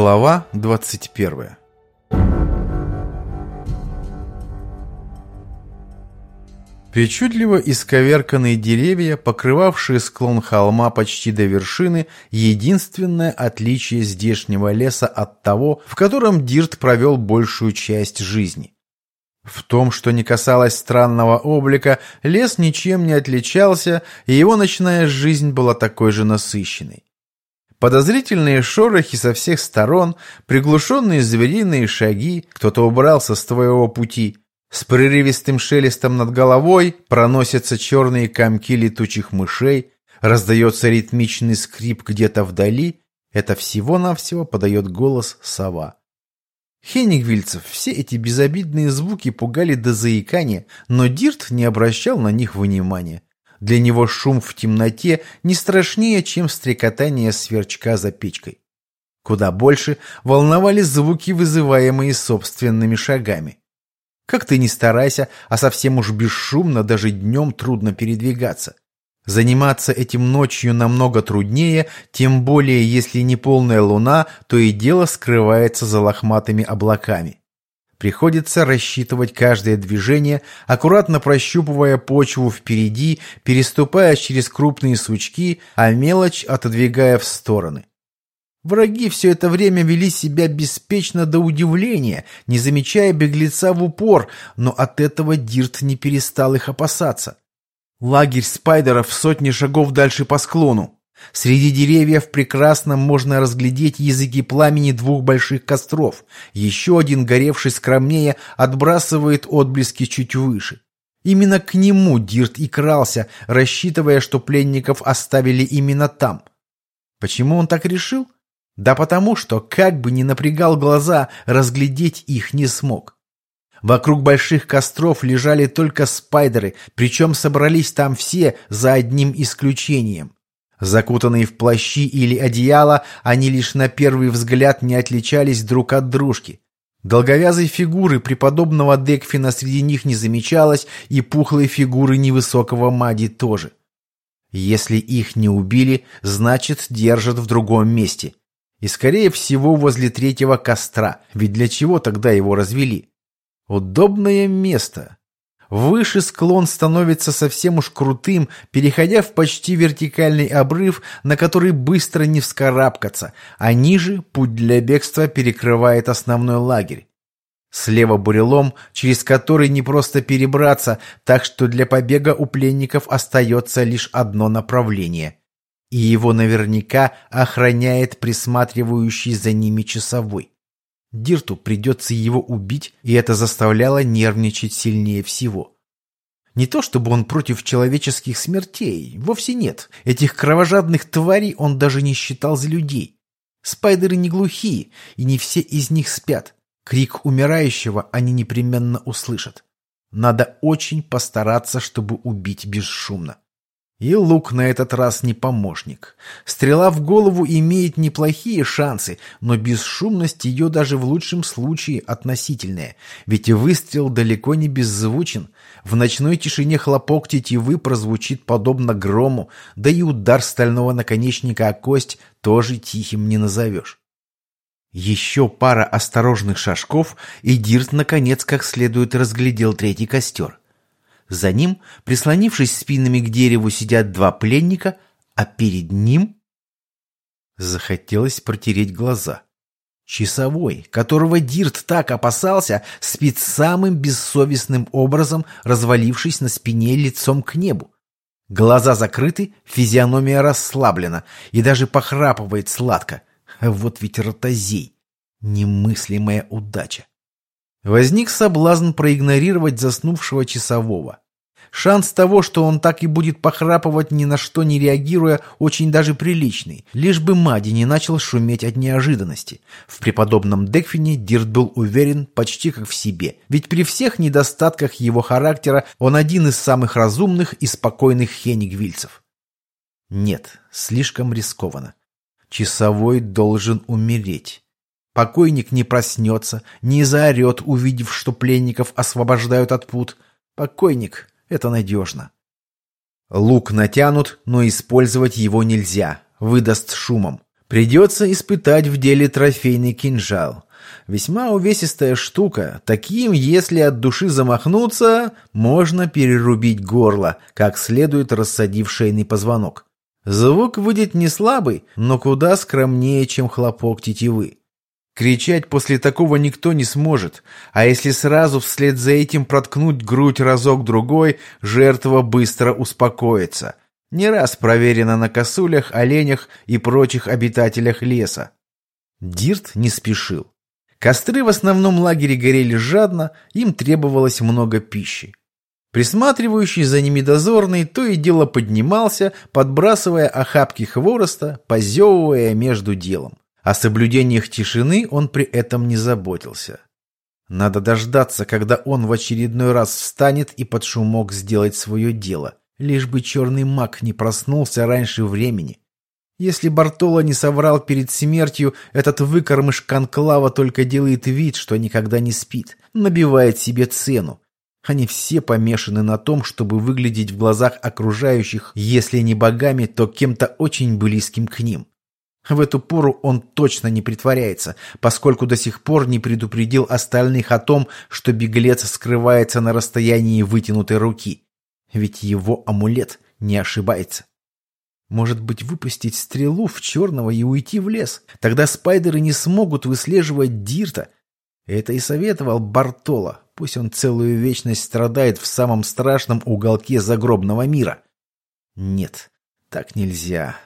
Глава 21 Причудливо исковерканные деревья, покрывавшие склон холма почти до вершины, единственное отличие здешнего леса от того, в котором Дирт провел большую часть жизни. В том, что не касалось странного облика, лес ничем не отличался, и его ночная жизнь была такой же насыщенной. Подозрительные шорохи со всех сторон, приглушенные звериные шаги, кто-то убрался с твоего пути. С прерывистым шелестом над головой проносятся черные комки летучих мышей, раздается ритмичный скрип где-то вдали. Это всего-навсего подает голос сова. Хенигвильцев все эти безобидные звуки пугали до заикания, но Дирт не обращал на них внимания. Для него шум в темноте не страшнее, чем стрекотание сверчка за печкой. Куда больше волновали звуки, вызываемые собственными шагами. Как ты ни старайся, а совсем уж бесшумно даже днем трудно передвигаться. Заниматься этим ночью намного труднее, тем более если не полная луна, то и дело скрывается за лохматыми облаками. Приходится рассчитывать каждое движение, аккуратно прощупывая почву впереди, переступая через крупные сучки, а мелочь отодвигая в стороны. Враги все это время вели себя беспечно до удивления, не замечая беглеца в упор, но от этого Дирт не перестал их опасаться. Лагерь спайдеров сотни шагов дальше по склону. Среди деревьев прекрасно можно разглядеть языки пламени двух больших костров. Еще один, горевший скромнее, отбрасывает отблески чуть выше. Именно к нему Дирт и крался, рассчитывая, что пленников оставили именно там. Почему он так решил? Да потому что, как бы ни напрягал глаза, разглядеть их не смог. Вокруг больших костров лежали только спайдеры, причем собрались там все за одним исключением. Закутанные в плащи или одеяло, они лишь на первый взгляд не отличались друг от дружки. Долговязой фигуры преподобного Декфина среди них не замечалось, и пухлой фигуры невысокого Мади тоже. Если их не убили, значит, держат в другом месте. И, скорее всего, возле третьего костра, ведь для чего тогда его развели? Удобное место. Выше склон становится совсем уж крутым, переходя в почти вертикальный обрыв, на который быстро не вскарабкаться, а ниже путь для бегства перекрывает основной лагерь. Слева бурелом, через который не просто перебраться, так что для побега у пленников остается лишь одно направление. И его наверняка охраняет присматривающий за ними часовой. Дирту придется его убить, и это заставляло нервничать сильнее всего. Не то чтобы он против человеческих смертей, вовсе нет. Этих кровожадных тварей он даже не считал за людей. Спайдеры не глухие, и не все из них спят. Крик умирающего они непременно услышат. Надо очень постараться, чтобы убить бесшумно. И лук на этот раз не помощник. Стрела в голову имеет неплохие шансы, но бесшумность ее даже в лучшем случае относительная. Ведь выстрел далеко не беззвучен. В ночной тишине хлопок тетивы прозвучит подобно грому, да и удар стального наконечника о кость тоже тихим не назовешь. Еще пара осторожных шажков, и Дирт наконец как следует разглядел третий костер. За ним, прислонившись спинами к дереву, сидят два пленника, а перед ним... Захотелось протереть глаза. Часовой, которого Дирт так опасался, спит самым бессовестным образом, развалившись на спине лицом к небу. Глаза закрыты, физиономия расслаблена и даже похрапывает сладко. Вот ведь ротозей. Немыслимая удача. Возник соблазн проигнорировать заснувшего часового. Шанс того, что он так и будет похрапывать, ни на что не реагируя, очень даже приличный. Лишь бы Мади не начал шуметь от неожиданности. В преподобном Декфине Дирт был уверен почти как в себе. Ведь при всех недостатках его характера он один из самых разумных и спокойных хенигвильцев. Нет, слишком рискованно. Часовой должен умереть. Покойник не проснется, не заорет, увидев, что пленников освобождают от пут. Покойник — это надежно. Лук натянут, но использовать его нельзя, выдаст шумом. Придется испытать в деле трофейный кинжал. Весьма увесистая штука. Таким, если от души замахнуться, можно перерубить горло, как следует рассадив шейный позвонок. Звук выйдет не слабый, но куда скромнее, чем хлопок тетивы. Кричать после такого никто не сможет, а если сразу вслед за этим проткнуть грудь разок-другой, жертва быстро успокоится – не раз проверено на косулях, оленях и прочих обитателях леса. Дирт не спешил. Костры в основном лагере горели жадно, им требовалось много пищи. Присматривающий за ними дозорный то и дело поднимался, подбрасывая охапки хвороста, позевывая между делом. О соблюдениях тишины он при этом не заботился. Надо дождаться, когда он в очередной раз встанет и под шумок сделать свое дело. Лишь бы черный маг не проснулся раньше времени. Если Бартоло не соврал перед смертью, этот выкормыш конклава только делает вид, что никогда не спит, набивает себе цену. Они все помешаны на том, чтобы выглядеть в глазах окружающих, если не богами, то кем-то очень близким к ним. В эту пору он точно не притворяется, поскольку до сих пор не предупредил остальных о том, что беглец скрывается на расстоянии вытянутой руки. Ведь его амулет не ошибается. Может быть, выпустить стрелу в черного и уйти в лес? Тогда спайдеры не смогут выслеживать Дирта. Это и советовал Бартоло. Пусть он целую вечность страдает в самом страшном уголке загробного мира. Нет, так нельзя.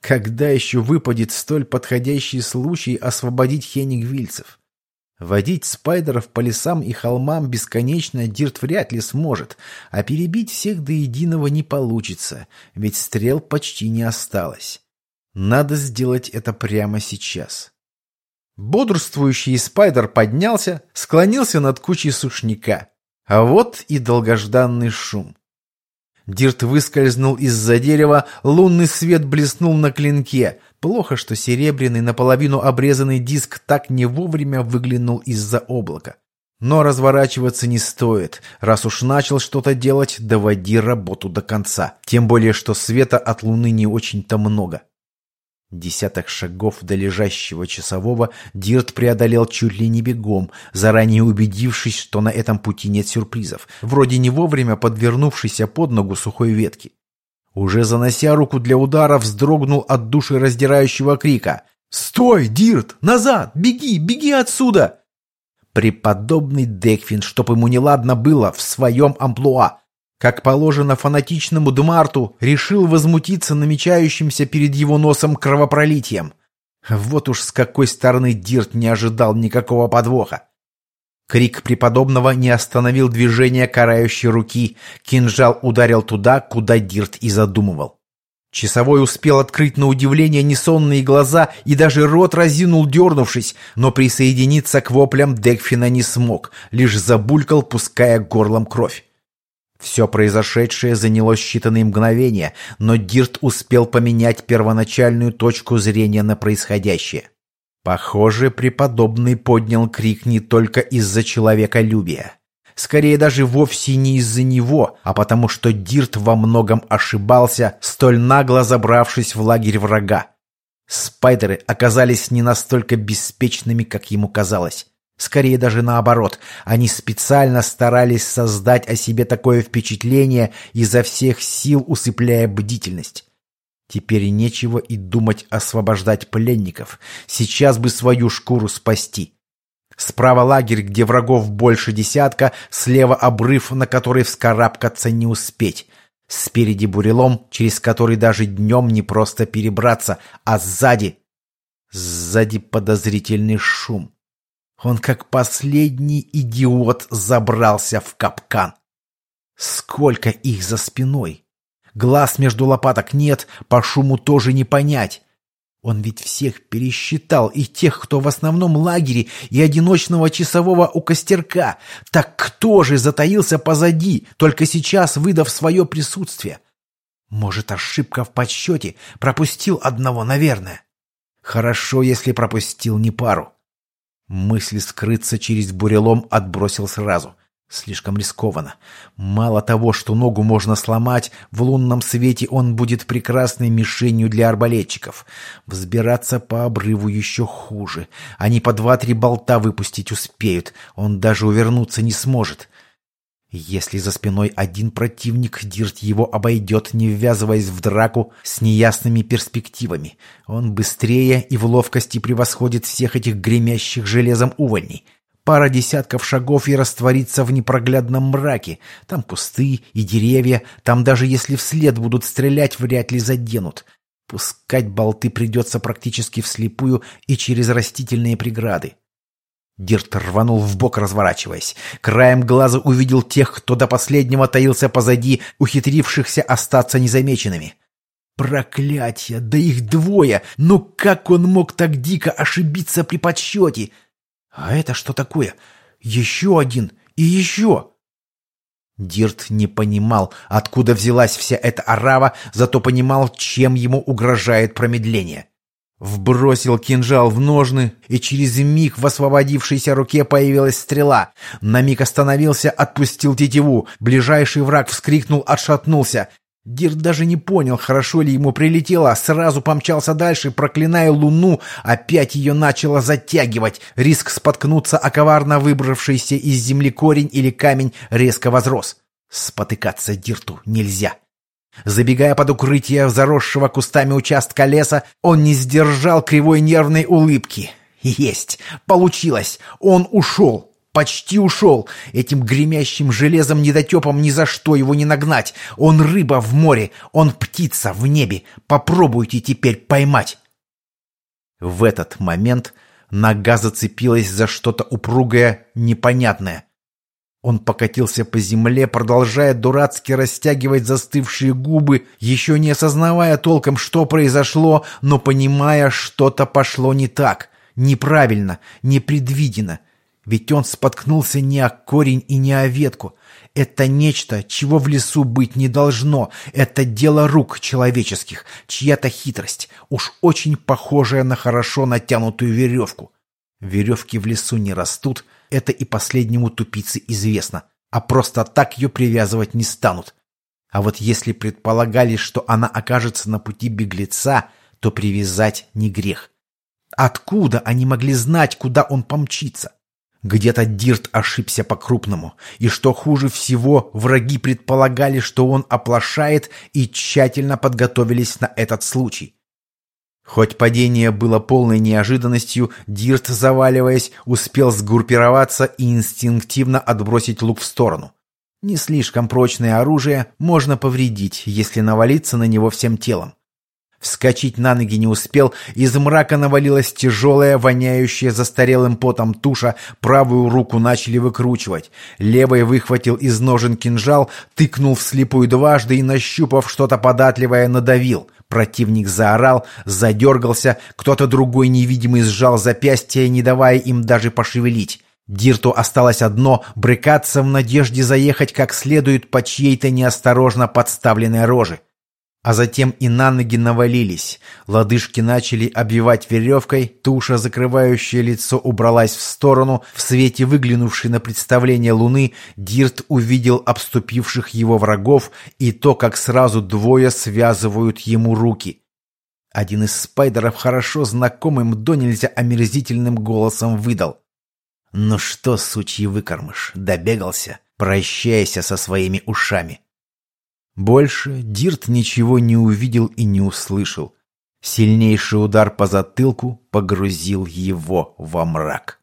Когда еще выпадет столь подходящий случай освободить хенигвильцев? Водить спайдеров по лесам и холмам бесконечно Дирт вряд ли сможет, а перебить всех до единого не получится, ведь стрел почти не осталось. Надо сделать это прямо сейчас. Бодрствующий спайдер поднялся, склонился над кучей сушняка. А вот и долгожданный шум. Дирт выскользнул из-за дерева, лунный свет блеснул на клинке. Плохо, что серебряный, наполовину обрезанный диск так не вовремя выглянул из-за облака. Но разворачиваться не стоит. Раз уж начал что-то делать, доводи работу до конца. Тем более, что света от луны не очень-то много. Десяток шагов до лежащего часового Дирт преодолел чуть ли не бегом, заранее убедившись, что на этом пути нет сюрпризов, вроде не вовремя подвернувшейся под ногу сухой ветки. Уже занося руку для удара, вздрогнул от души раздирающего крика. «Стой, Дирт! Назад! Беги! Беги отсюда!» Преподобный Декфин, чтоб ему неладно было, в своем амплуа, как положено фанатичному Дмарту, решил возмутиться намечающимся перед его носом кровопролитием. Вот уж с какой стороны Дирт не ожидал никакого подвоха. Крик преподобного не остановил движение карающей руки. Кинжал ударил туда, куда Дирт и задумывал. Часовой успел открыть на удивление несонные глаза и даже рот разинул, дернувшись, но присоединиться к воплям Декфина не смог, лишь забулькал, пуская горлом кровь. Все произошедшее заняло считанные мгновения, но Дирт успел поменять первоначальную точку зрения на происходящее. Похоже, преподобный поднял крик не только из-за человеколюбия. Скорее даже вовсе не из-за него, а потому что Дирт во многом ошибался, столь нагло забравшись в лагерь врага. Спайдеры оказались не настолько беспечными, как ему казалось. Скорее даже наоборот, они специально старались создать о себе такое впечатление, изо всех сил усыпляя бдительность. Теперь нечего и думать освобождать пленников. Сейчас бы свою шкуру спасти. Справа лагерь, где врагов больше десятка, слева обрыв, на который вскарабкаться не успеть. Спереди бурелом, через который даже днем не просто перебраться, а сзади... Сзади подозрительный шум. Он как последний идиот забрался в капкан. Сколько их за спиной? Глаз между лопаток нет, по шуму тоже не понять. Он ведь всех пересчитал, и тех, кто в основном лагере, и одиночного часового у костерка. Так кто же затаился позади, только сейчас выдав свое присутствие? Может, ошибка в подсчете, пропустил одного, наверное. Хорошо, если пропустил не пару. Мысль скрыться через бурелом отбросил сразу. Слишком рискованно. Мало того, что ногу можно сломать, в лунном свете он будет прекрасной мишенью для арбалетчиков. Взбираться по обрыву еще хуже. Они по два-три болта выпустить успеют. Он даже увернуться не сможет. Если за спиной один противник, Дирт его обойдет, не ввязываясь в драку с неясными перспективами. Он быстрее и в ловкости превосходит всех этих гремящих железом увольней. Пара десятков шагов и раствориться в непроглядном мраке. Там кусты и деревья, там даже если вслед будут стрелять, вряд ли заденут. Пускать болты придется практически вслепую и через растительные преграды. Дирт рванул в бок, разворачиваясь. Краем глаза увидел тех, кто до последнего таился позади, ухитрившихся остаться незамеченными. Проклятье! Да их двое! Ну как он мог так дико ошибиться при подсчете? — а это что такое? Еще один и еще. Дир не понимал, откуда взялась вся эта орава, зато понимал, чем ему угрожает промедление. Вбросил кинжал в ножны, и через миг в освободившейся руке появилась стрела. На миг остановился, отпустил тетиву. Ближайший враг вскрикнул, отшатнулся. Дир даже не понял, хорошо ли ему прилетело, а сразу помчался дальше, проклиная луну, опять ее начало затягивать. Риск споткнуться о коварно выбравшийся из земли корень или камень резко возрос. Спотыкаться Дирту нельзя. Забегая под укрытие заросшего кустами участка леса, он не сдержал кривой нервной улыбки. Есть! Получилось! Он ушел! Почти ушел. Этим гремящим железом недотепом ни за что его не нагнать. Он рыба в море, он птица в небе. Попробуйте теперь поймать. В этот момент нога зацепилась за что-то упругое, непонятное. Он покатился по земле, продолжая дурацки растягивать застывшие губы, еще не осознавая толком, что произошло, но понимая, что-то пошло не так, неправильно, непредвиденно. Ведь он споткнулся не о корень и не о ветку. Это нечто, чего в лесу быть не должно. Это дело рук человеческих, чья-то хитрость, уж очень похожая на хорошо натянутую веревку. Веревки в лесу не растут, это и последнему тупице известно. А просто так ее привязывать не станут. А вот если предполагали, что она окажется на пути беглеца, то привязать не грех. Откуда они могли знать, куда он помчится? Где-то Дирт ошибся по-крупному, и что хуже всего, враги предполагали, что он оплошает и тщательно подготовились на этот случай. Хоть падение было полной неожиданностью, Дирт, заваливаясь, успел сгруппироваться и инстинктивно отбросить лук в сторону. Не слишком прочное оружие можно повредить, если навалиться на него всем телом. Вскочить на ноги не успел, из мрака навалилась тяжелая, воняющая застарелым потом туша, правую руку начали выкручивать. Левой выхватил из ножен кинжал, тыкнул вслепую дважды и, нащупав что-то податливое, надавил. Противник заорал, задергался, кто-то другой невидимый сжал запястье, не давая им даже пошевелить. Дирту осталось одно — брыкаться в надежде заехать как следует по чьей-то неосторожно подставленной роже а затем и на ноги навалились. Лодыжки начали обвивать веревкой, туша, закрывающая лицо, убралась в сторону. В свете выглянувшей на представление луны Дирт увидел обступивших его врагов и то, как сразу двое связывают ему руки. Один из спайдеров хорошо знакомым до нельзя омерзительным голосом выдал. «Ну что, сучий выкормыш, добегался? Прощайся со своими ушами!» Больше Дирт ничего не увидел и не услышал. Сильнейший удар по затылку погрузил его во мрак.